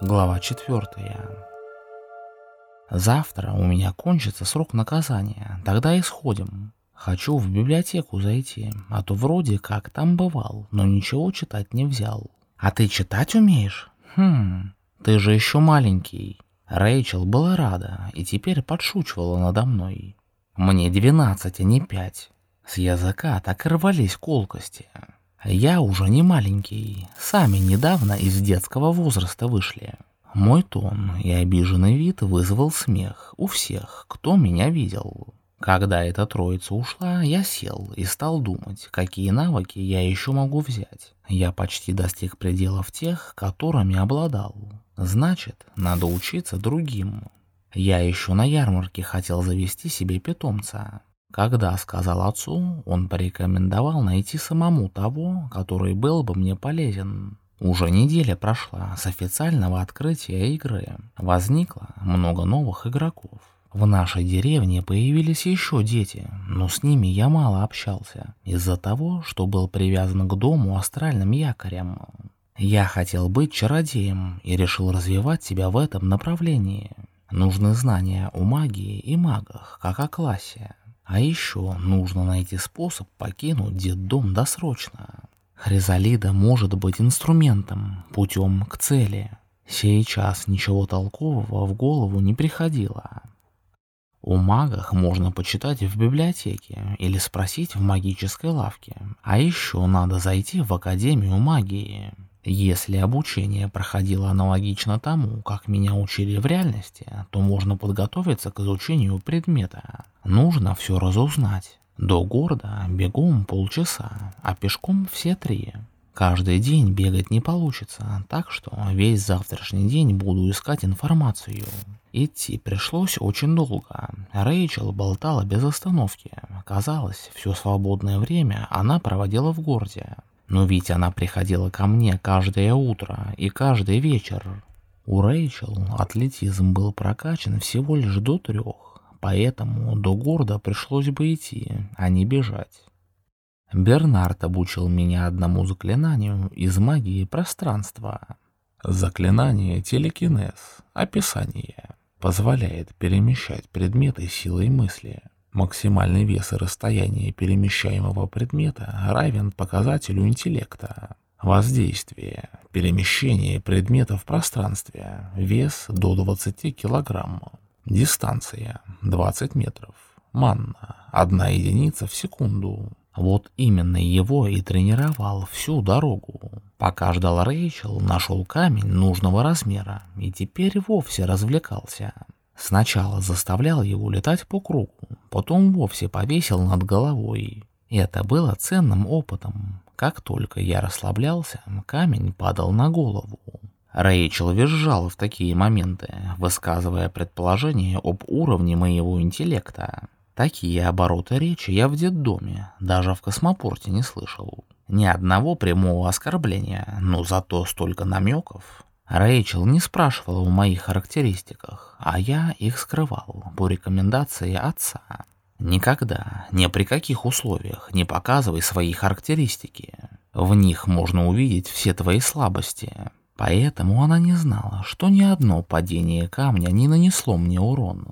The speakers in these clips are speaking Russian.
Глава четвертая. Завтра у меня кончится срок наказания, тогда исходим. Хочу в библиотеку зайти, а то вроде как там бывал, но ничего читать не взял. А ты читать умеешь? Хм, ты же еще маленький. Рэйчел была рада и теперь подшучивала надо мной. Мне двенадцать, а не пять. С языка так и рвались колкости. Я уже не маленький, сами недавно из детского возраста вышли. Мой тон и обиженный вид вызвал смех у всех, кто меня видел. Когда эта троица ушла, я сел и стал думать, какие навыки я еще могу взять. Я почти достиг пределов тех, которыми обладал. Значит, надо учиться другим. Я еще на ярмарке хотел завести себе питомца. Когда сказал отцу, он порекомендовал найти самому того, который был бы мне полезен. Уже неделя прошла с официального открытия игры. Возникло много новых игроков. В нашей деревне появились еще дети, но с ними я мало общался, из-за того, что был привязан к дому астральным якорем. Я хотел быть чародеем и решил развивать себя в этом направлении. Нужны знания о магии и магах, как о классе. А еще нужно найти способ покинуть детдом досрочно. Хризалида может быть инструментом, путем к цели. Сейчас ничего толкового в голову не приходило. О магах можно почитать в библиотеке или спросить в магической лавке. А еще надо зайти в Академию магии. Если обучение проходило аналогично тому, как меня учили в реальности, то можно подготовиться к изучению предмета. Нужно все разузнать. До города бегом полчаса, а пешком все три. Каждый день бегать не получится, так что весь завтрашний день буду искать информацию. Идти пришлось очень долго. Рэйчел болтала без остановки. Казалось, все свободное время она проводила в городе. Но ведь она приходила ко мне каждое утро и каждый вечер. У Рэйчел атлетизм был прокачан всего лишь до трех, поэтому до города пришлось бы идти, а не бежать. Бернард обучил меня одному заклинанию из магии пространства. Заклинание телекинез, описание, позволяет перемещать предметы силой мысли. Максимальный вес и расстояние перемещаемого предмета равен показателю интеллекта. Воздействие. Перемещение предмета в пространстве. Вес до 20 кг. Дистанция. 20 метров. Манна. Одна единица в секунду. Вот именно его и тренировал всю дорогу. Пока ждал Рэйчел, нашел камень нужного размера и теперь вовсе развлекался. Сначала заставлял его летать по кругу, потом вовсе повесил над головой. Это было ценным опытом. Как только я расслаблялся, камень падал на голову. Рэйчел визжал в такие моменты, высказывая предположение об уровне моего интеллекта. Такие обороты речи я в детдоме, даже в космопорте не слышал. Ни одного прямого оскорбления, но зато столько намеков. Рэйчел не спрашивала о моих характеристиках, а я их скрывал по рекомендации отца. Никогда, ни при каких условиях не показывай свои характеристики. В них можно увидеть все твои слабости. Поэтому она не знала, что ни одно падение камня не нанесло мне урон.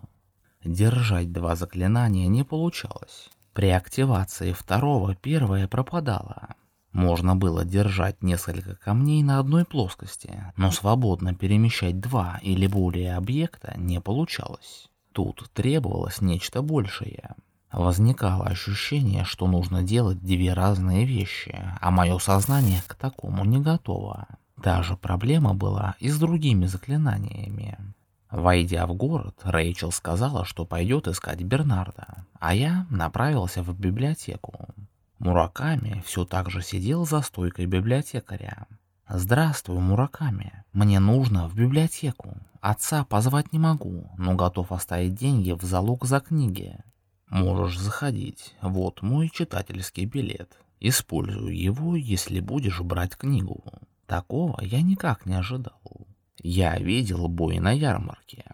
Держать два заклинания не получалось. При активации второго первое пропадало. Можно было держать несколько камней на одной плоскости, но свободно перемещать два или более объекта не получалось. Тут требовалось нечто большее. Возникало ощущение, что нужно делать две разные вещи, а мое сознание к такому не готово. Та же проблема была и с другими заклинаниями. Войдя в город, Рэйчел сказала, что пойдет искать Бернарда, а я направился в библиотеку. Мураками все так же сидел за стойкой библиотекаря. «Здравствуй, Мураками. Мне нужно в библиотеку. Отца позвать не могу, но готов оставить деньги в залог за книги. Можешь заходить. Вот мой читательский билет. Используй его, если будешь брать книгу. Такого я никак не ожидал. Я видел бой на ярмарке.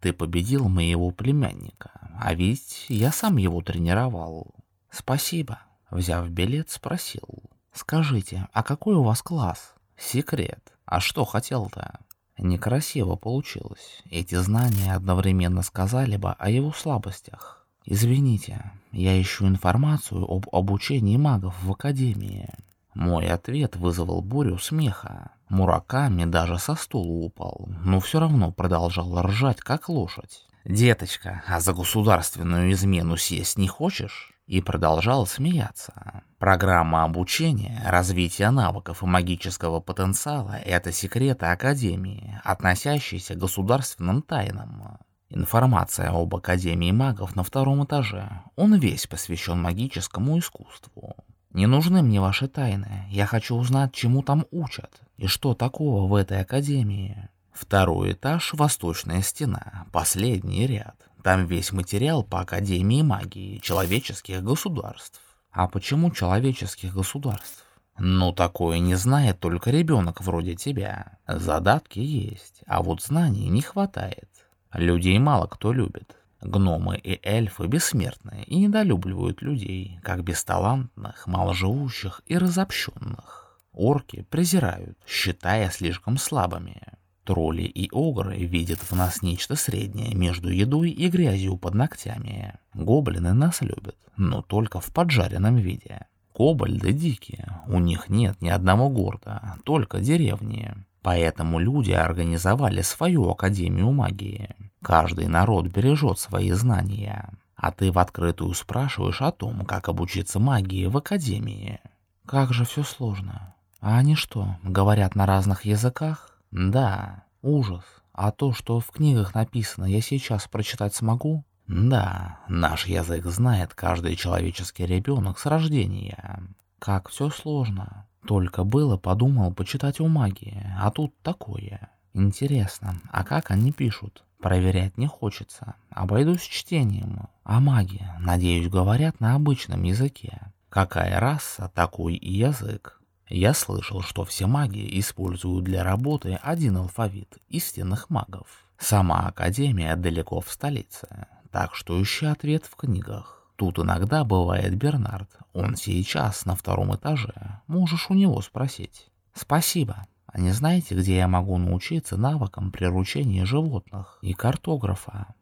Ты победил моего племянника, а ведь я сам его тренировал. Спасибо. Взяв билет, спросил. «Скажите, а какой у вас класс?» «Секрет. А что хотел-то?» Некрасиво получилось. Эти знания одновременно сказали бы о его слабостях. Извините, я ищу информацию об обучении магов в Академии. Мой ответ вызвал бурю смеха. Мураками даже со стула упал, но все равно продолжал ржать, как лошадь. «Деточка, а за государственную измену сесть не хочешь?» И продолжал смеяться. Программа обучения, развития навыков и магического потенциала – это секреты Академии, относящиеся к государственным тайнам. Информация об Академии магов на втором этаже. Он весь посвящен магическому искусству. Не нужны мне ваши тайны. Я хочу узнать, чему там учат и что такого в этой Академии. Второй этаж – восточная стена, последний ряд. Там весь материал по Академии магии человеческих государств. А почему человеческих государств? Ну, такое не знает только ребенок вроде тебя. Задатки есть, а вот знаний не хватает. Людей мало кто любит. Гномы и эльфы бессмертные и недолюбливают людей, как бесталантных, маложивущих и разобщенных. Орки презирают, считая слишком слабыми. Тролли и огры видят в нас нечто среднее между едой и грязью под ногтями. Гоблины нас любят, но только в поджаренном виде. Кобальды дикие, у них нет ни одного города, только деревни. Поэтому люди организовали свою Академию магии. Каждый народ бережет свои знания. А ты в открытую спрашиваешь о том, как обучиться магии в Академии. Как же все сложно. А они что, говорят на разных языках? Да, ужас. А то, что в книгах написано, я сейчас прочитать смогу? Да, наш язык знает каждый человеческий ребенок с рождения. Как все сложно. Только было, подумал почитать о магии, а тут такое. Интересно, а как они пишут? Проверять не хочется. Обойдусь чтением. А маги, надеюсь, говорят на обычном языке. Какая раса, такой и язык. Я слышал, что все маги используют для работы один алфавит истинных магов. Сама Академия далеко в столице, так что ищи ответ в книгах. Тут иногда бывает Бернард. Он сейчас на втором этаже. Можешь у него спросить. Спасибо. А не знаете, где я могу научиться навыкам приручения животных и картографа?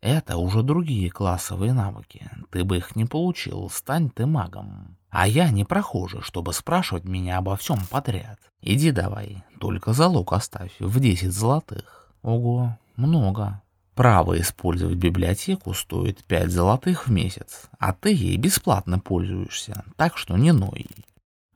Это уже другие классовые навыки. Ты бы их не получил, стань ты магом. А я не прохожий, чтобы спрашивать меня обо всем подряд. Иди давай, только залог оставь в 10 золотых. Ого, много. Право использовать библиотеку стоит 5 золотых в месяц, а ты ей бесплатно пользуешься, так что не ной.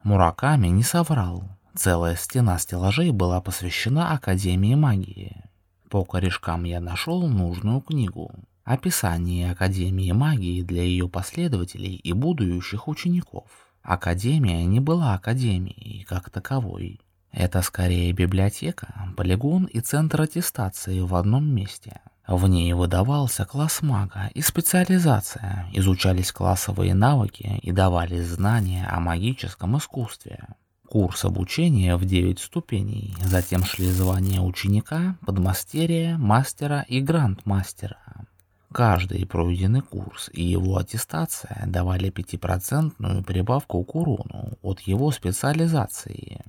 Мураками не соврал. Целая стена стеллажей была посвящена Академии магии. По корешкам я нашел нужную книгу. Описание Академии магии для ее последователей и будущих учеников. Академия не была Академией как таковой. Это скорее библиотека, полигон и центр аттестации в одном месте. В ней выдавался класс мага и специализация, изучались классовые навыки и давались знания о магическом искусстве. Курс обучения в 9 ступеней, затем шли звания ученика, подмастерия, мастера и грандмастера. Каждый пройденный курс и его аттестация давали 5% прибавку к урону от его специализации.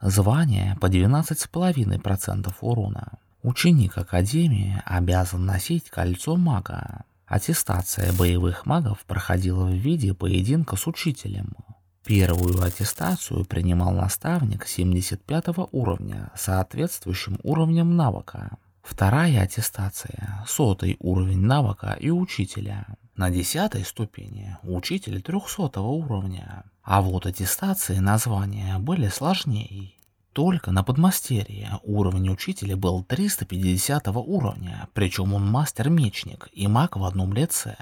Звание по 12,5% урона. Ученик Академии обязан носить кольцо мага. Аттестация боевых магов проходила в виде поединка с учителем. Первую аттестацию принимал наставник 75 уровня, соответствующим уровнем навыка. Вторая аттестация – сотый уровень навыка и учителя. На десятой ступени – учитель 300 уровня. А вот аттестации названия были сложнее. Только на подмастерье уровень учителя был 350 уровня, причем он мастер-мечник и маг в одном лице.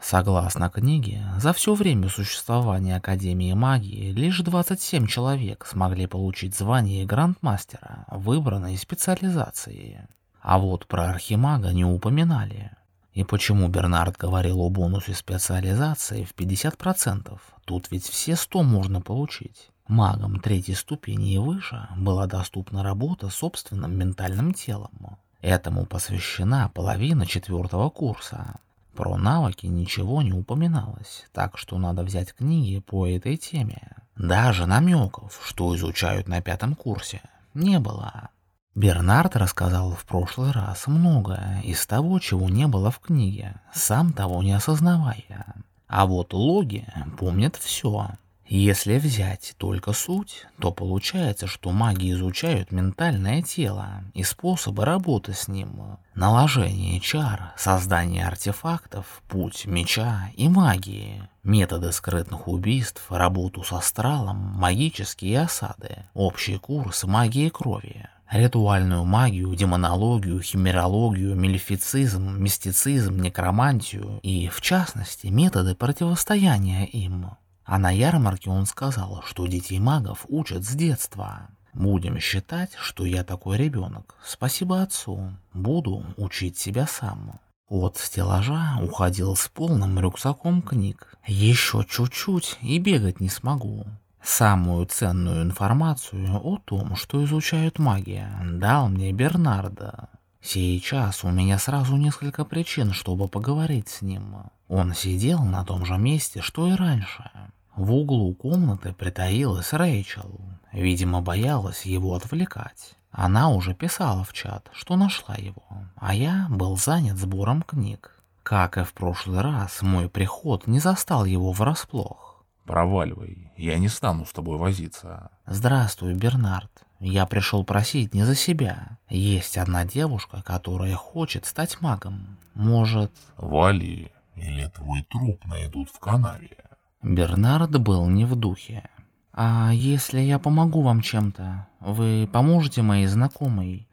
Согласно книге, за все время существования Академии магии лишь 27 человек смогли получить звание грандмастера, выбранной специализации. А вот про архимага не упоминали. И почему Бернард говорил о бонусе специализации в 50%? Тут ведь все 100 можно получить. Магам третьей ступени и выше была доступна работа собственным ментальным телом. Этому посвящена половина четвертого курса. Про навыки ничего не упоминалось, так что надо взять книги по этой теме. Даже намеков, что изучают на пятом курсе, не было. Бернард рассказал в прошлый раз многое из того, чего не было в книге, сам того не осознавая. А вот логи помнят все. Если взять только суть, то получается, что маги изучают ментальное тело и способы работы с ним, наложение чар, создание артефактов, путь меча и магии, методы скрытных убийств, работу с астралом, магические осады, общий курс магии крови, ритуальную магию, демонологию, химерологию, мелифицизм, мистицизм, некромантию и, в частности, методы противостояния им. А на ярмарке он сказал, что детей магов учат с детства. Будем считать, что я такой ребенок. Спасибо отцу. Буду учить себя сам. От стеллажа уходил с полным рюкзаком книг. Еще чуть-чуть и бегать не смогу. Самую ценную информацию о том, что изучают магия, дал мне Бернардо. Сейчас у меня сразу несколько причин, чтобы поговорить с ним. Он сидел на том же месте, что и раньше. В углу комнаты притаилась Рэйчел. Видимо, боялась его отвлекать. Она уже писала в чат, что нашла его, а я был занят сбором книг. Как и в прошлый раз, мой приход не застал его врасплох. «Проваливай, я не стану с тобой возиться». «Здравствуй, Бернард. Я пришел просить не за себя. Есть одна девушка, которая хочет стать магом. Может...» «Вали, или твой труп найдут в канаве». Бернард был не в духе. «А если я помогу вам чем-то, вы поможете моей знакомой?»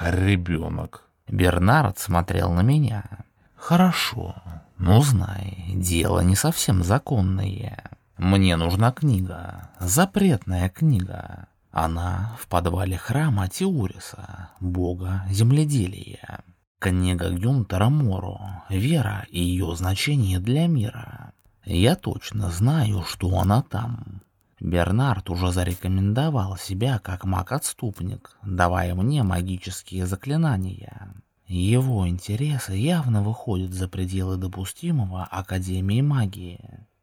«Ребенок». Бернард смотрел на меня. «Хорошо, но знай, дело не совсем законное. Мне нужна книга, запретная книга. Она в подвале храма Теуриса, бога земледелия. Книга Гюнтера Моро, вера и ее значение для мира. Я точно знаю, что она там. Бернард уже зарекомендовал себя как маг-отступник, давая мне магические заклинания. Его интересы явно выходят за пределы допустимого Академии магии.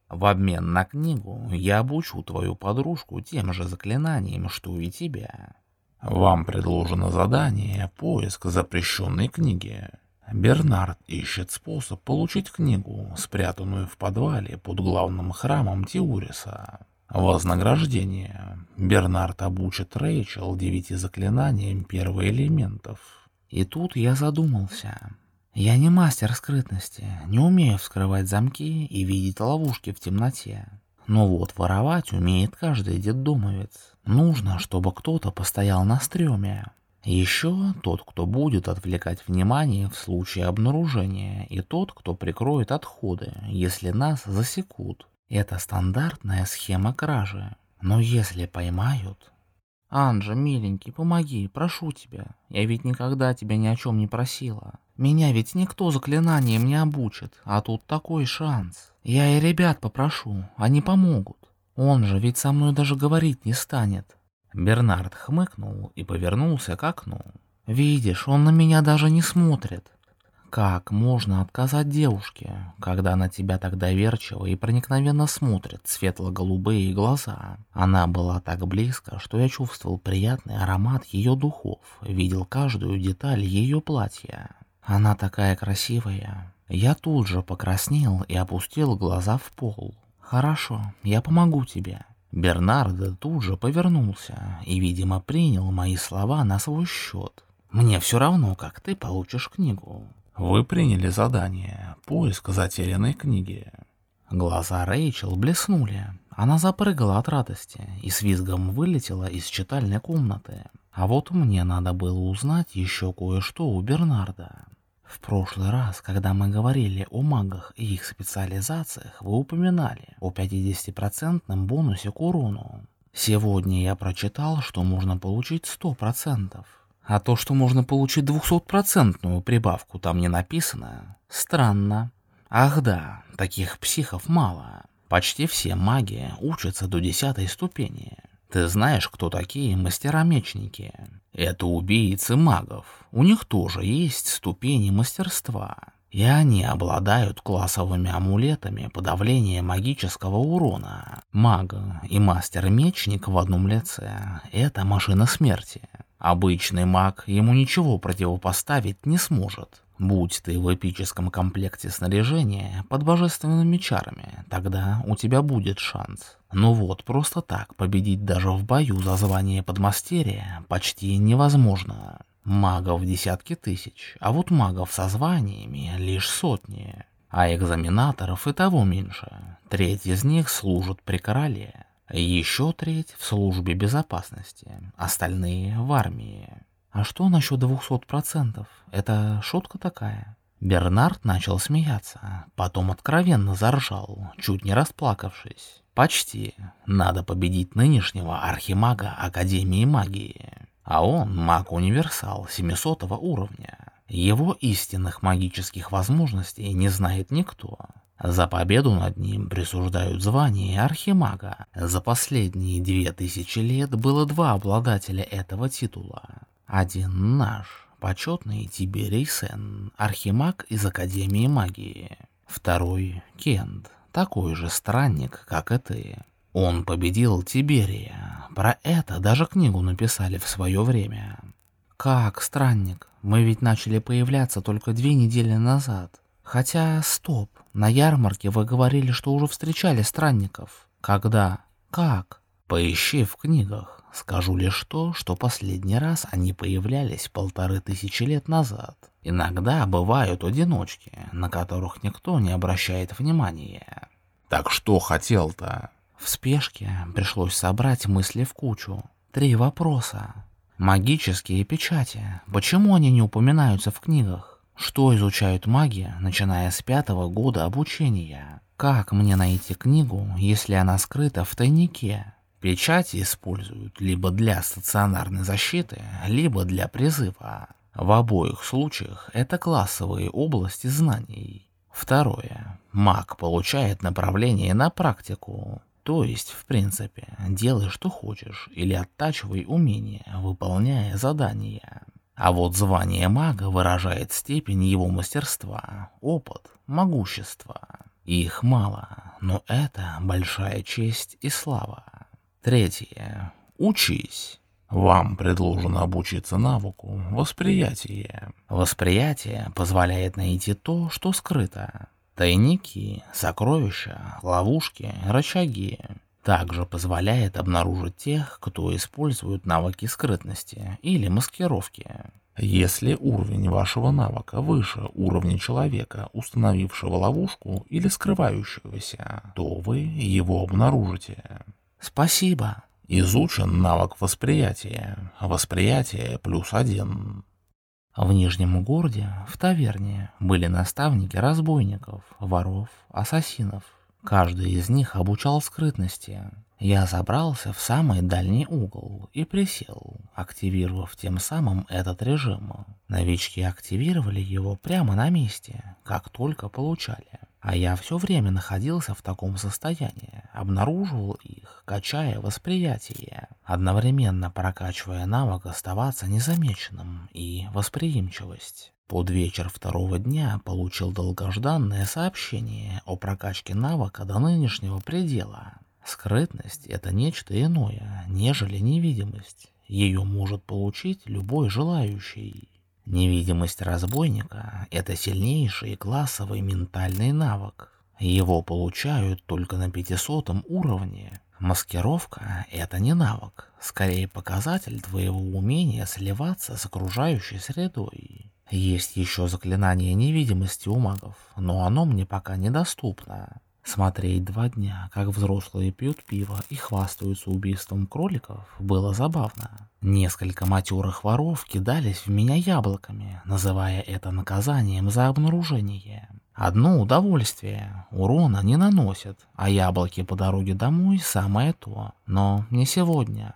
В обмен на книгу я обучу твою подружку тем же заклинаниям, что и тебя. Вам предложено задание «Поиск запрещенной книги». Бернард ищет способ получить книгу, спрятанную в подвале под главным храмом Теуриса. Вознаграждение. Бернард обучит Рэйчел девяти заклинаниям первоэлементов. И тут я задумался. Я не мастер скрытности, не умею вскрывать замки и видеть ловушки в темноте. Но вот воровать умеет каждый детдомовец. Нужно, чтобы кто-то постоял на стреме, еще тот, кто будет отвлекать внимание в случае обнаружения, и тот, кто прикроет отходы, если нас засекут. Это стандартная схема кражи. Но если поймают... Анжа, миленький, помоги, прошу тебя. Я ведь никогда тебя ни о чем не просила. Меня ведь никто заклинанием не обучит, а тут такой шанс. Я и ребят попрошу, они помогут. Он же ведь со мной даже говорить не станет. Бернард хмыкнул и повернулся к окну. «Видишь, он на меня даже не смотрит. Как можно отказать девушке, когда на тебя так доверчиво и проникновенно смотрит светло-голубые глаза? Она была так близко, что я чувствовал приятный аромат ее духов, видел каждую деталь ее платья. Она такая красивая. Я тут же покраснел и опустил глаза в пол. Хорошо, я помогу тебе. Бернардо тут же повернулся и, видимо, принял мои слова на свой счет. «Мне все равно, как ты получишь книгу». «Вы приняли задание. Поиск затерянной книги». Глаза Рэйчел блеснули. Она запрыгала от радости и с визгом вылетела из читальной комнаты. А вот мне надо было узнать еще кое-что у Бернарда. В прошлый раз, когда мы говорили о магах и их специализациях, вы упоминали о 50% бонусе к урону. Сегодня я прочитал, что можно получить 100%. А то, что можно получить 200% прибавку, там не написано. Странно. Ах да, таких психов мало. Почти все маги учатся до 10 ступени. Ты знаешь, кто такие мастера-мечники? Это убийцы магов. У них тоже есть ступени мастерства. И они обладают классовыми амулетами подавления магического урона. Маг и мастер-мечник в одном лице – это машина смерти. Обычный маг ему ничего противопоставить не сможет. Будь ты в эпическом комплекте снаряжения под божественными чарами, тогда у тебя будет шанс. Но вот просто так победить даже в бою за звание подмастерья почти невозможно. Магов десятки тысяч, а вот магов со званиями лишь сотни. А экзаменаторов и того меньше. Треть из них служат при короле. Еще треть в службе безопасности, остальные в армии. А что насчет двухсот процентов? Это шутка такая? Бернард начал смеяться, потом откровенно заржал, чуть не расплакавшись. Почти. Надо победить нынешнего архимага Академии магии. А он маг-универсал 700 уровня. Его истинных магических возможностей не знает никто. За победу над ним присуждают звание архимага. За последние две тысячи лет было два обладателя этого титула. Один наш, почетный Тиберий Сен, архимаг из Академии магии. Второй — Кент, такой же странник, как и ты. Он победил Тиберия. Про это даже книгу написали в свое время. Как странник? Мы ведь начали появляться только две недели назад. Хотя, стоп, на ярмарке вы говорили, что уже встречали странников. Когда? Как? Поищи в книгах. Скажу лишь то, что последний раз они появлялись полторы тысячи лет назад. Иногда бывают одиночки, на которых никто не обращает внимания. Так что хотел-то? В спешке пришлось собрать мысли в кучу. Три вопроса. Магические печати. Почему они не упоминаются в книгах? Что изучают маги, начиная с пятого года обучения? Как мне найти книгу, если она скрыта в тайнике? Печати используют либо для стационарной защиты, либо для призыва. В обоих случаях это классовые области знаний. Второе. Маг получает направление на практику. То есть, в принципе, делай что хочешь или оттачивай умения, выполняя задания. А вот звание мага выражает степень его мастерства, опыт, могущество. Их мало, но это большая честь и слава. Третье. Учись. Вам предложено обучиться навыку восприятия. Восприятие позволяет найти то, что скрыто. Тайники, сокровища, ловушки, рычаги. Также позволяет обнаружить тех, кто использует навыки скрытности или маскировки. Если уровень вашего навыка выше уровня человека, установившего ловушку или скрывающегося, то вы его обнаружите. Спасибо. Изучен навык восприятия. Восприятие плюс один. В Нижнем городе, в таверне, были наставники разбойников, воров, ассасинов. Каждый из них обучал скрытности. Я забрался в самый дальний угол и присел, активировав тем самым этот режим. Новички активировали его прямо на месте, как только получали. А я все время находился в таком состоянии, обнаруживал их, качая восприятие, одновременно прокачивая навык оставаться незамеченным и восприимчивость. Под вечер второго дня получил долгожданное сообщение о прокачке навыка до нынешнего предела. Скрытность — это нечто иное, нежели невидимость. Ее может получить любой желающий. Невидимость разбойника – это сильнейший классовый ментальный навык. Его получают только на 500 уровне. Маскировка – это не навык, скорее показатель твоего умения сливаться с окружающей средой. Есть еще заклинание невидимости у магов, но оно мне пока недоступно. Смотреть два дня, как взрослые пьют пиво и хвастаются убийством кроликов, было забавно. Несколько матерых воров кидались в меня яблоками, называя это наказанием за обнаружение. Одно удовольствие, урона не наносят, а яблоки по дороге домой самое то, но не сегодня.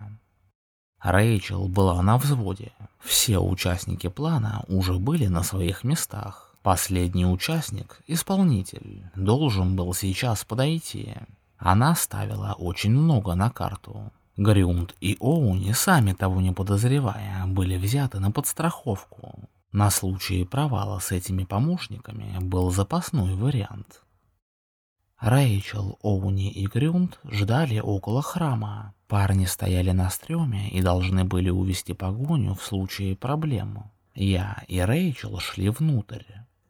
Рэйчел была на взводе. Все участники плана уже были на своих местах. Последний участник, исполнитель, должен был сейчас подойти. Она ставила очень много на карту. Грюнд и Оуни, сами того не подозревая, были взяты на подстраховку. На случай провала с этими помощниками был запасной вариант. Рэйчел, Оуни и Грюнд ждали около храма. Парни стояли на стреме и должны были увести погоню в случае проблем. Я и Рэйчел шли внутрь.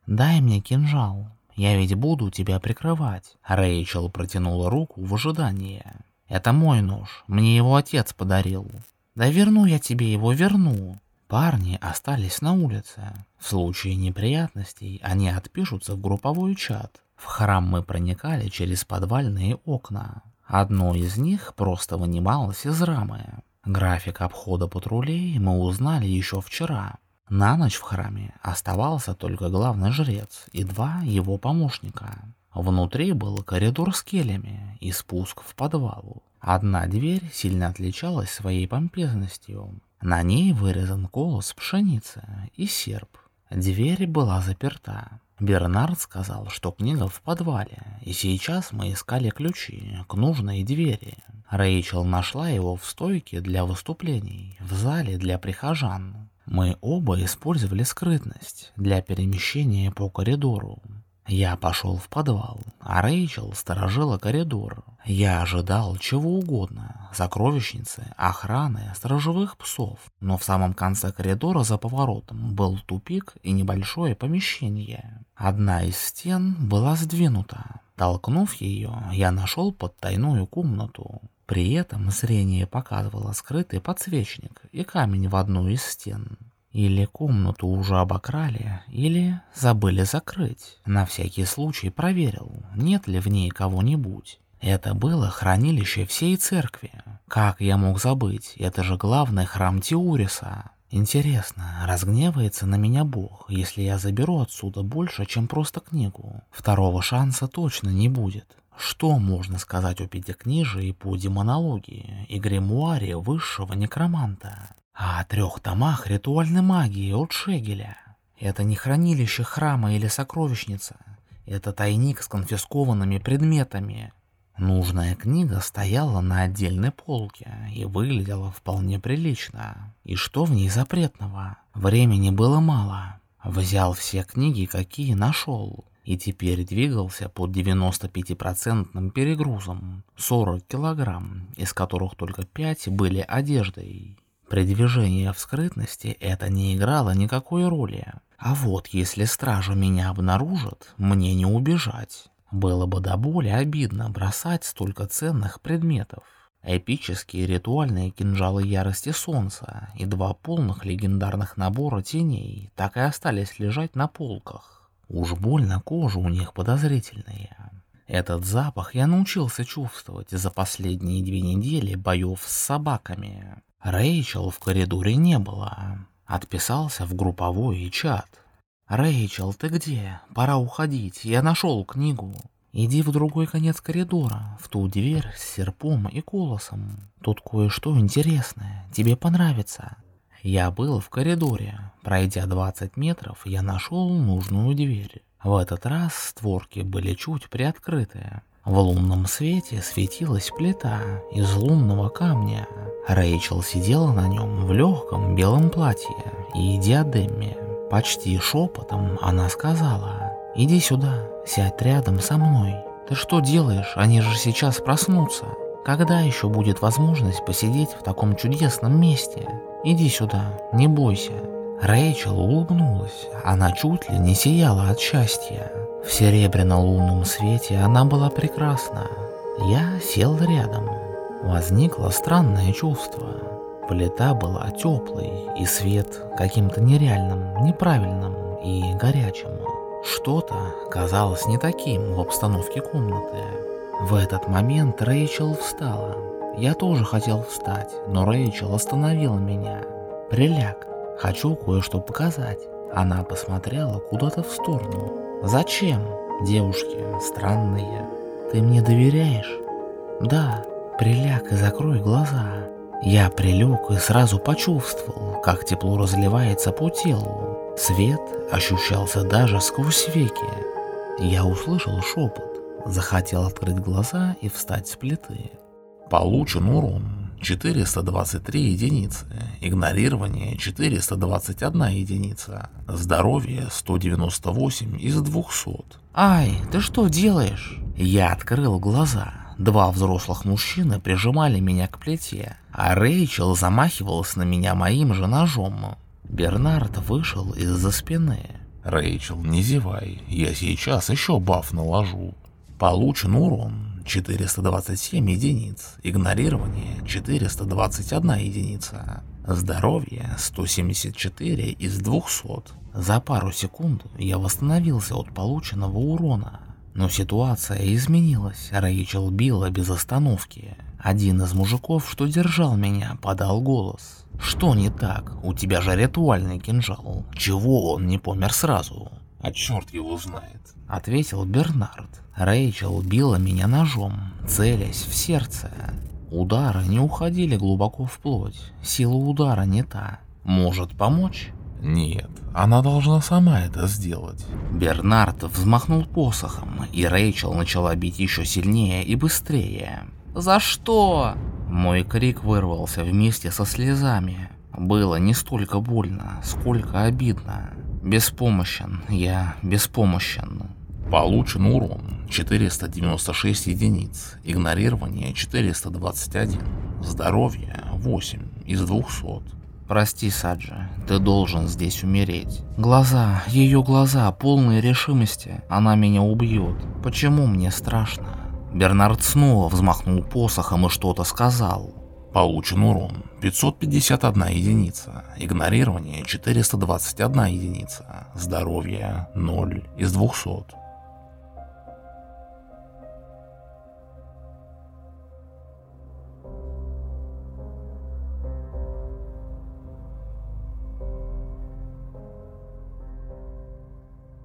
«Дай мне кинжал, я ведь буду тебя прикрывать». Рэйчел протянула руку в ожидании. «Это мой нож, мне его отец подарил». «Да верну я тебе его, верну». Парни остались на улице. В случае неприятностей они отпишутся в групповой чат. В храм мы проникали через подвальные окна. Одно из них просто вынималось из рамы. График обхода патрулей мы узнали еще вчера. На ночь в храме оставался только главный жрец и два его помощника. Внутри был коридор с келями и спуск в подвал. Одна дверь сильно отличалась своей помпезностью. На ней вырезан колос пшеницы и серп. Дверь была заперта. Бернард сказал, что книга в подвале, и сейчас мы искали ключи к нужной двери. Рэйчел нашла его в стойке для выступлений, в зале для прихожан. Мы оба использовали скрытность для перемещения по коридору. Я пошел в подвал, а Рэйчел сторожила коридор. Я ожидал чего угодно. Сокровищницы, охраны, сторожевых псов. Но в самом конце коридора за поворотом был тупик и небольшое помещение. Одна из стен была сдвинута. Толкнув ее, я нашел подтайную комнату. При этом зрение показывало скрытый подсвечник и камень в одну из стен. Или комнату уже обокрали, или забыли закрыть. На всякий случай проверил, нет ли в ней кого-нибудь. Это было хранилище всей церкви. Как я мог забыть, это же главный храм Теуриса. Интересно, разгневается на меня Бог, если я заберу отсюда больше, чем просто книгу? Второго шанса точно не будет. Что можно сказать о пятикнижии по демонологии и гримуаре высшего некроманта? А о трех томах ритуальной магии от Шегеля. Это не хранилище храма или сокровищница. Это тайник с конфискованными предметами. Нужная книга стояла на отдельной полке и выглядела вполне прилично. И что в ней запретного? Времени было мало. Взял все книги, какие нашел, и теперь двигался под 95% перегрузом, 40 килограмм, из которых только 5 были одеждой. При движении в скрытности это не играло никакой роли. А вот если стражу меня обнаружат, мне не убежать. Было бы до боли обидно бросать столько ценных предметов. Эпические ритуальные кинжалы ярости солнца и два полных легендарных набора теней так и остались лежать на полках. Уж больно кожа у них подозрительная. Этот запах я научился чувствовать за последние две недели боев с собаками. Рэйчел в коридоре не было. Отписался в групповой чат. «Рэйчел, ты где? Пора уходить. Я нашел книгу. Иди в другой конец коридора, в ту дверь с серпом и колосом. Тут кое-что интересное. Тебе понравится». Я был в коридоре. Пройдя 20 метров, я нашел нужную дверь. В этот раз створки были чуть приоткрыты. В лунном свете светилась плита из лунного камня. Рэйчел сидела на нем в легком белом платье и диадеме. Почти шепотом она сказала, «Иди сюда, сядь рядом со мной. Ты что делаешь? Они же сейчас проснутся. Когда еще будет возможность посидеть в таком чудесном месте? Иди сюда, не бойся». Рэйчел улыбнулась. Она чуть ли не сияла от счастья. В серебряно-лунном свете она была прекрасна. Я сел рядом. Возникло странное чувство. Плита была теплой, и свет каким-то нереальным, неправильным и горячим. Что-то казалось не таким в обстановке комнаты. В этот момент Рэйчел встала. Я тоже хотел встать, но Рэйчел остановила меня. «Приляг, хочу кое-что показать». Она посмотрела куда-то в сторону. Зачем? Девушки странные. Ты мне доверяешь? Да. Приляг и закрой глаза. Я прилег и сразу почувствовал, как тепло разливается по телу. Свет ощущался даже сквозь веки. Я услышал шепот. Захотел открыть глаза и встать с плиты. Получен урон 423 единицы, игнорирование 421 единица, здоровье 198 из 200. Ай, ты что делаешь? Я открыл глаза. Два взрослых мужчины прижимали меня к плите, а Рэйчел замахивалась на меня моим же ножом. Бернард вышел из-за спины. Рэйчел, не зевай, я сейчас еще баф наложу. Получен урон 427 единиц, игнорирование 421 единица, здоровье 174 из 200. За пару секунд я восстановился от полученного урона. Но ситуация изменилась, Рэйчел била без остановки. Один из мужиков, что держал меня, подал голос. «Что не так? У тебя же ритуальный кинжал. Чего он не помер сразу?» «А черт его знает», — ответил Бернард. Рэйчел била меня ножом, целясь в сердце. Удары не уходили глубоко в плоть, сила удара не та. Может помочь? Нет, она должна сама это сделать. Бернард взмахнул посохом, и Рэйчел начала бить еще сильнее и быстрее. «За что?» Мой крик вырвался вместе со слезами. Было не столько больно, сколько обидно. Беспомощен, я беспомощен. Получен урон 496 единиц, игнорирование 421, здоровье 8 из 200. Прости, Саджа, ты должен здесь умереть. Глаза, ее глаза, полные решимости. Она меня убьет. Почему мне страшно? Бернард снова взмахнул посохом и что-то сказал. Получен урон 551 единица, игнорирование 421 единица, здоровье 0 из 200.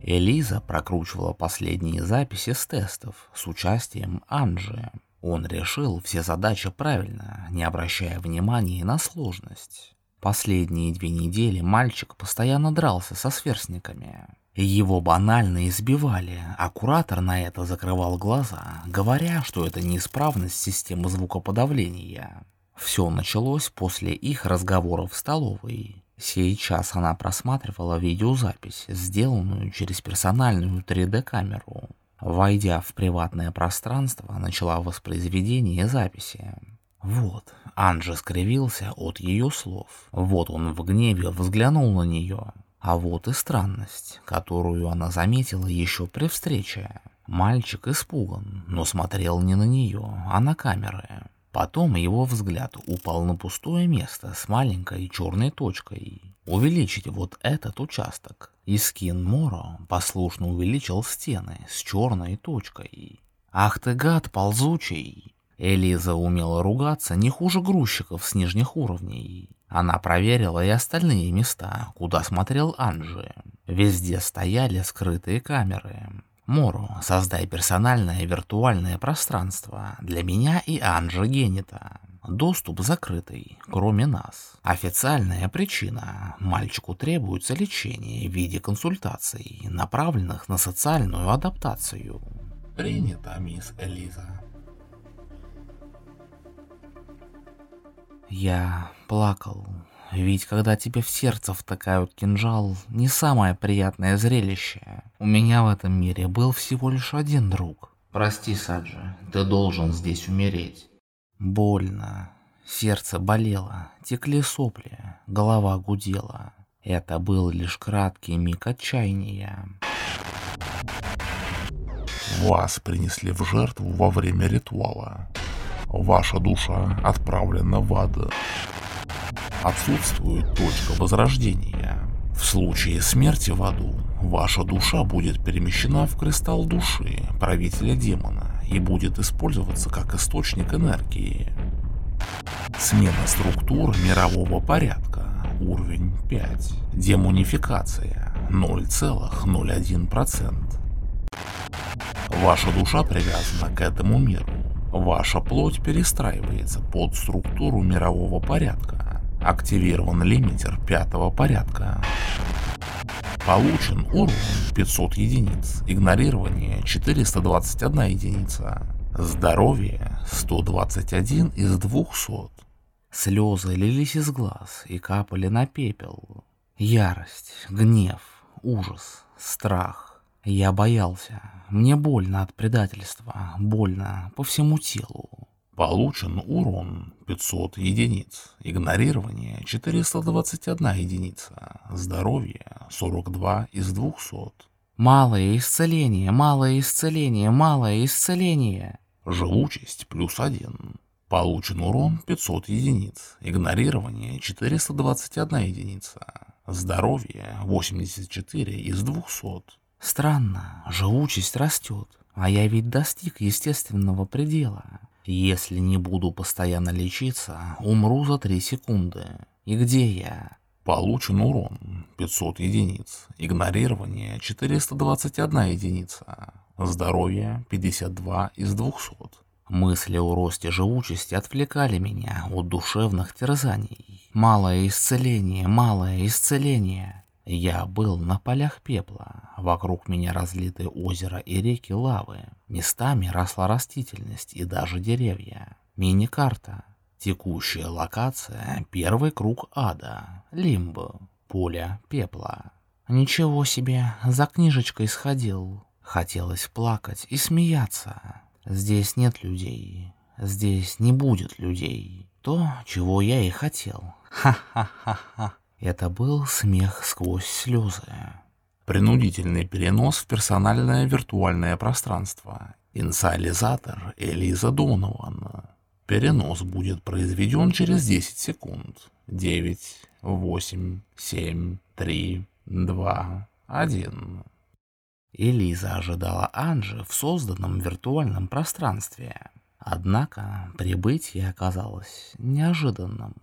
Элиза прокручивала последние записи с тестов с участием Анжи. Он решил все задачи правильно, не обращая внимания на сложность. Последние две недели мальчик постоянно дрался со сверстниками. Его банально избивали, а куратор на это закрывал глаза, говоря, что это неисправность системы звукоподавления. Все началось после их разговоров в столовой. Сейчас она просматривала видеозапись, сделанную через персональную 3D-камеру. Войдя в приватное пространство, начала воспроизведение записи. Вот, Анджи скривился от ее слов. Вот он в гневе взглянул на нее. А вот и странность, которую она заметила еще при встрече. Мальчик испуган, но смотрел не на нее, а на камеры. Потом его взгляд упал на пустое место с маленькой черной точкой. Увеличить вот этот участок. И скин Моро послушно увеличил стены с черной точкой. Ах ты гад ползучий! Элиза умела ругаться не хуже грузчиков с нижних уровней. Она проверила и остальные места, куда смотрел Анжи. Везде стояли скрытые камеры. Мору, создай персональное виртуальное пространство для меня и Анжи Генита. Доступ закрытый, кроме нас. Официальная причина. Мальчику требуется лечение в виде консультаций, направленных на социальную адаптацию. Принято, мисс Элиза. Я плакал. Ведь когда тебе в сердце втыкают кинжал, не самое приятное зрелище. У меня в этом мире был всего лишь один друг. Прости, Саджи, ты должен здесь умереть. Больно. Сердце болело, текли сопли, голова гудела. Это был лишь краткий миг отчаяния. Вас принесли в жертву во время ритуала. Ваша душа отправлена в ад отсутствует точка возрождения. В случае смерти в аду, ваша душа будет перемещена в кристалл души правителя демона и будет использоваться как источник энергии. Смена структур мирового порядка. Уровень 5. Демунификация 0,01%. Ваша душа привязана к этому миру. Ваша плоть перестраивается под структуру мирового порядка Активирован лимитер пятого порядка. Получен урон 500 единиц, игнорирование 421 единица, здоровье 121 из 200. Слезы лились из глаз и капали на пепел. Ярость, гнев, ужас, страх. Я боялся. Мне больно от предательства, больно по всему телу. Получен урон 500 единиц, игнорирование 421 единица, здоровье 42 из 200. Малое исцеление, малое исцеление, малое исцеление. Живучесть плюс 1. Получен урон 500 единиц, игнорирование 421 единица, здоровье 84 из 200. Странно, живучесть растет, а я ведь достиг естественного предела. Если не буду постоянно лечиться, умру за 3 секунды. И где я? Получен урон 500 единиц, игнорирование 421 единица, здоровье 52 из 200. Мысли о росте живучести отвлекали меня от душевных терзаний. Малое исцеление, малое исцеление. Я был на полях пепла, вокруг меня разлиты озера и реки лавы. Местами росла растительность и даже деревья. Мини-карта. Текущая локация – первый круг ада, лимбо, поле пепла. Ничего себе, за книжечкой сходил. Хотелось плакать и смеяться. Здесь нет людей. Здесь не будет людей. То, чего я и хотел. Ха-ха-ха-ха. Это был смех сквозь слезы. Принудительный перенос в персональное виртуальное пространство. Инсализатор Элиза Донован. Перенос будет произведен через 10 секунд. 9, 8, 7, 3, 2, 1. Элиза ожидала Анжи в созданном виртуальном пространстве. Однако прибытие оказалось неожиданным.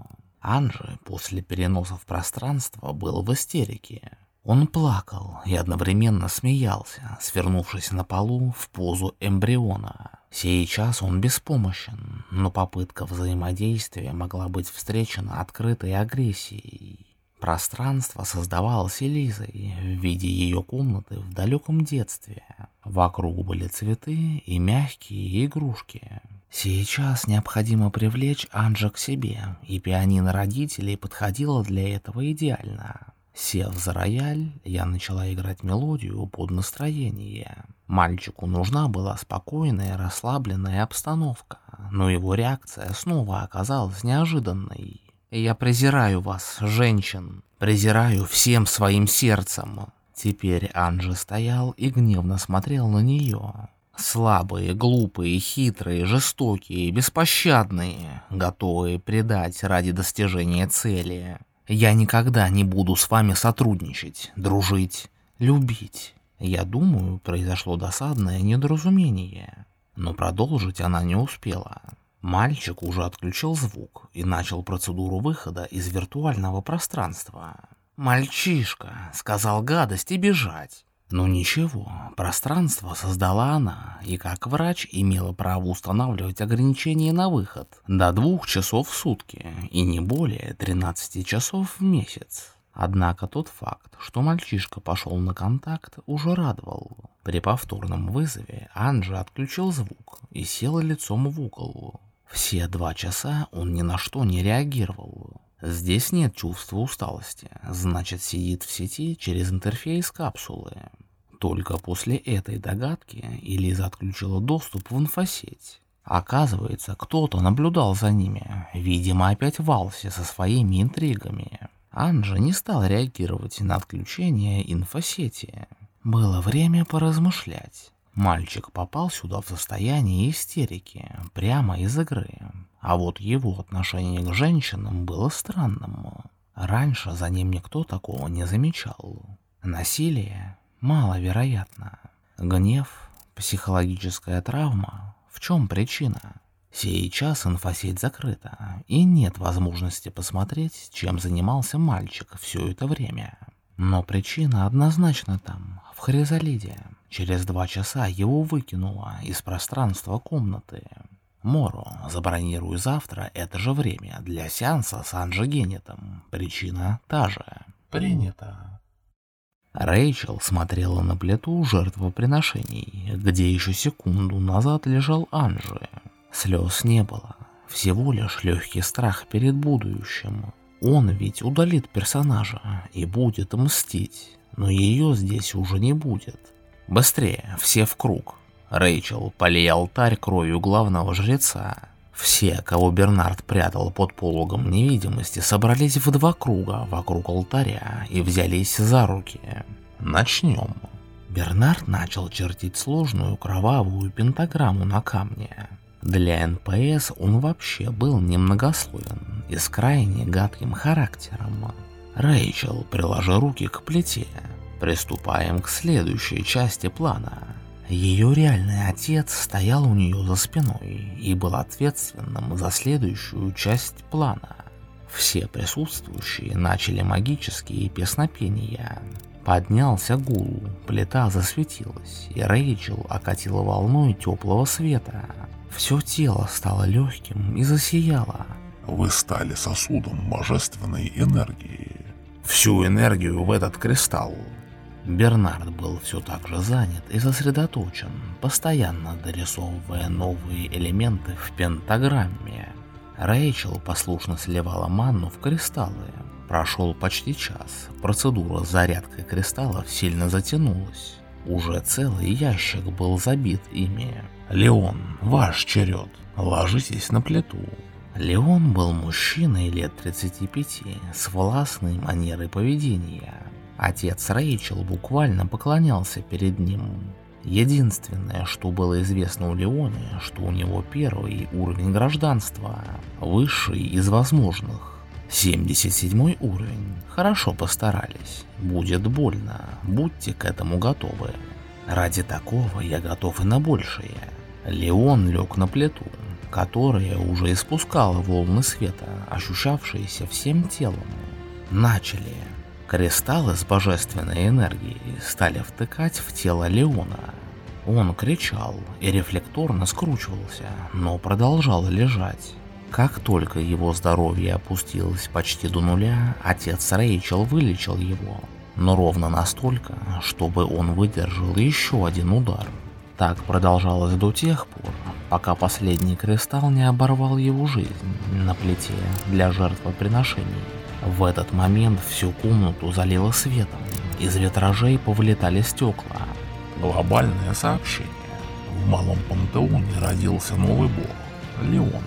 Анжи после переноса в пространство был в истерике. Он плакал и одновременно смеялся, свернувшись на полу в позу эмбриона. Сейчас он беспомощен, но попытка взаимодействия могла быть встречена открытой агрессией. Пространство создавалось Элизой в виде ее комнаты в далеком детстве. Вокруг были цветы и мягкие игрушки. Сейчас необходимо привлечь Анжа к себе, и пианино родителей подходило для этого идеально. Сев за рояль, я начала играть мелодию под настроение. Мальчику нужна была спокойная, расслабленная обстановка, но его реакция снова оказалась неожиданной. Я презираю вас, женщин, презираю всем своим сердцем. Теперь Анжи стоял и гневно смотрел на нее. Слабые, глупые, хитрые, жестокие, беспощадные, готовые предать ради достижения цели. Я никогда не буду с вами сотрудничать, дружить, любить. Я думаю, произошло досадное недоразумение. Но продолжить она не успела. Мальчик уже отключил звук и начал процедуру выхода из виртуального пространства. «Мальчишка!» — сказал гадость и бежать. Но ничего, пространство создала она, и как врач имела право устанавливать ограничения на выход до двух часов в сутки и не более 13 часов в месяц. Однако тот факт, что мальчишка пошел на контакт, уже радовал. При повторном вызове Анджи отключил звук и сел лицом в угол. Все два часа он ни на что не реагировал. Здесь нет чувства усталости, значит сидит в сети через интерфейс капсулы. Только после этой догадки Элиза отключила доступ в инфосеть. Оказывается, кто-то наблюдал за ними, видимо опять Валси со своими интригами. Анжа не стал реагировать на отключение инфосети. Было время поразмышлять. Мальчик попал сюда в состояние истерики, прямо из игры. А вот его отношение к женщинам было странным. Раньше за ним никто такого не замечал. Насилие? Маловероятно. Гнев? Психологическая травма? В чем причина? Сейчас инфосеть закрыта, и нет возможности посмотреть, чем занимался мальчик все это время. Но причина однозначно там, Хризалиде. Через два часа его выкинуло из пространства комнаты. Моро, забронирую завтра это же время для сеанса с Анжегенетом. Причина та же. Принято. Рэйчел смотрела на плиту жертвоприношений, где еще секунду назад лежал Анжи. Слез не было. всего лишь легкий страх перед будущим. Он ведь удалит персонажа и будет мстить, но ее здесь уже не будет. Быстрее, все в круг. Рэйчел, полей алтарь кровью главного жреца. Все, кого Бернард прятал под пологом невидимости, собрались в два круга вокруг алтаря и взялись за руки. Начнем. Бернард начал чертить сложную кровавую пентаграмму на камне. Для НПС он вообще был немногословен и с крайне гадким характером. Рэйчел, приложи руки к плите. Приступаем к следующей части плана. Ее реальный отец стоял у нее за спиной и был ответственным за следующую часть плана. Все присутствующие начали магические песнопения. Поднялся гул, плита засветилась, и Рэйчел окатила волной теплого света. Все тело стало легким и засияло. Вы стали сосудом божественной энергии. Всю энергию в этот кристалл Бернард был все так же занят и сосредоточен, постоянно дорисовывая новые элементы в пентаграмме. Рэйчел послушно сливала манну в кристаллы. Прошел почти час, процедура с зарядкой кристаллов сильно затянулась. Уже целый ящик был забит ими. «Леон, ваш черед, ложитесь на плиту». Леон был мужчиной лет 35 с властной манерой поведения. Отец Рэйчел буквально поклонялся перед ним. Единственное, что было известно у Леоне, что у него первый уровень гражданства, высший из возможных. 77 уровень. Хорошо постарались. Будет больно. Будьте к этому готовы. Ради такого я готов и на большее. Леон лег на плиту, которая уже испускала волны света, ощущавшиеся всем телом. Начали. Кристаллы с божественной энергией стали втыкать в тело Леона. Он кричал и рефлекторно скручивался, но продолжал лежать. Как только его здоровье опустилось почти до нуля, отец Рэйчел вылечил его, но ровно настолько, чтобы он выдержал еще один удар. Так продолжалось до тех пор, пока последний кристалл не оборвал его жизнь на плите для жертвоприношений. В этот момент всю комнату залило светом, из витражей повлетали стекла. Глобальное сообщение. В Малом Пантеоне родился новый бог, Леон.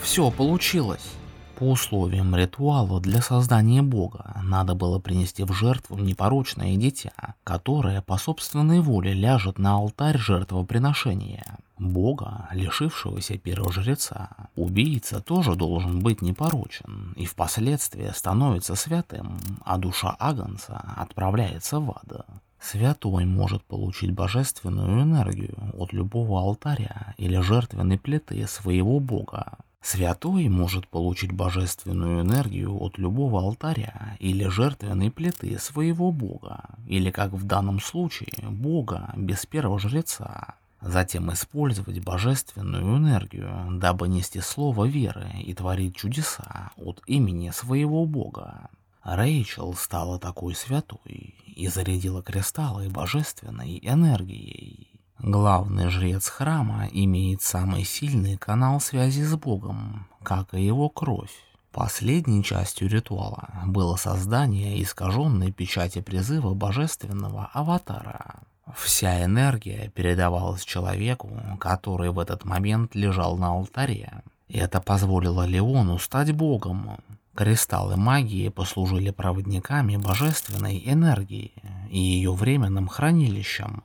Все получилось. По условиям ритуала для создания бога надо было принести в жертву непорочное дитя, которое по собственной воле ляжет на алтарь жертвоприношения. Бога, лишившегося первого жреца, убийца тоже должен быть непорочен и впоследствии становится святым, а душа Агнца отправляется в ад. Святой может получить божественную энергию от любого алтаря или жертвенной плиты своего бога, Святой может получить божественную энергию от любого алтаря или жертвенной плиты своего бога, или, как в данном случае, бога без первого жреца. Затем использовать божественную энергию, дабы нести слово веры и творить чудеса от имени своего бога. Рэйчел стала такой святой и зарядила кристаллы божественной энергией. Главный жрец храма имеет самый сильный канал связи с Богом, как и его кровь. Последней частью ритуала было создание искаженной печати призыва божественного аватара. Вся энергия передавалась человеку, который в этот момент лежал на алтаре. Это позволило Леону стать богом. Кристаллы магии послужили проводниками божественной энергии и ее временным хранилищем.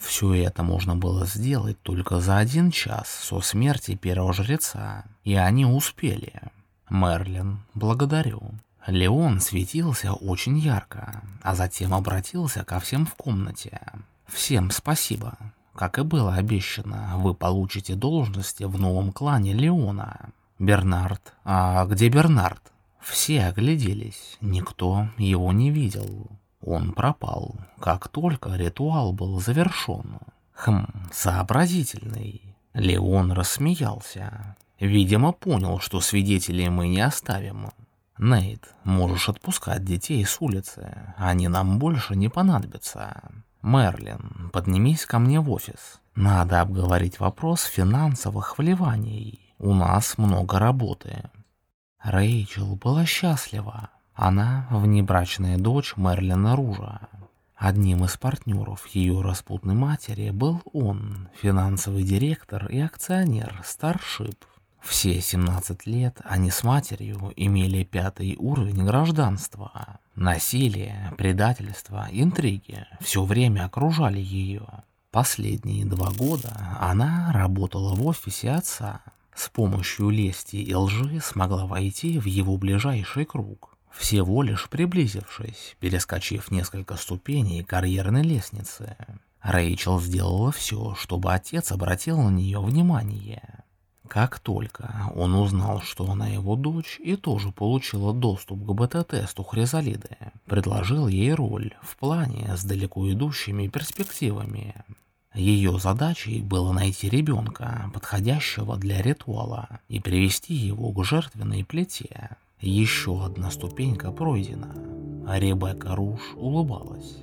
Все это можно было сделать только за один час со смерти первого жреца, и они успели. Мерлин, благодарю. Леон светился очень ярко, а затем обратился ко всем в комнате. Всем спасибо. Как и было обещано, вы получите должности в новом клане Леона. Бернард. А где Бернард? Все огляделись, никто его не видел. Он пропал, как только ритуал был завершен. Хм, сообразительный. Леон рассмеялся. Видимо, понял, что свидетелей мы не оставим. Нейт, можешь отпускать детей с улицы, они нам больше не понадобятся. Мерлин, поднимись ко мне в офис. Надо обговорить вопрос финансовых вливаний. У нас много работы. Рэйчел была счастлива. Она внебрачная дочь Мерлина Ружа. Одним из партнеров ее распутной матери был он, финансовый директор и акционер Старшип. Все 17 лет они с матерью имели пятый уровень гражданства. Насилие, предательство, интриги все время окружали ее. Последние два года она работала в офисе отца. С помощью лести и лжи смогла войти в его ближайший круг. Всего лишь приблизившись, перескочив несколько ступеней карьерной лестницы. Рэйчел сделала все, чтобы отец обратил на нее внимание. Как только он узнал, что она его дочь и тоже получила доступ к бета-тесту Хризалиды, предложил ей роль в плане с далеко идущими перспективами. Ее задачей было найти ребенка, подходящего для ритуала, и привести его к жертвенной плите. Еще одна ступенька пройдена. Ребекка Руш улыбалась.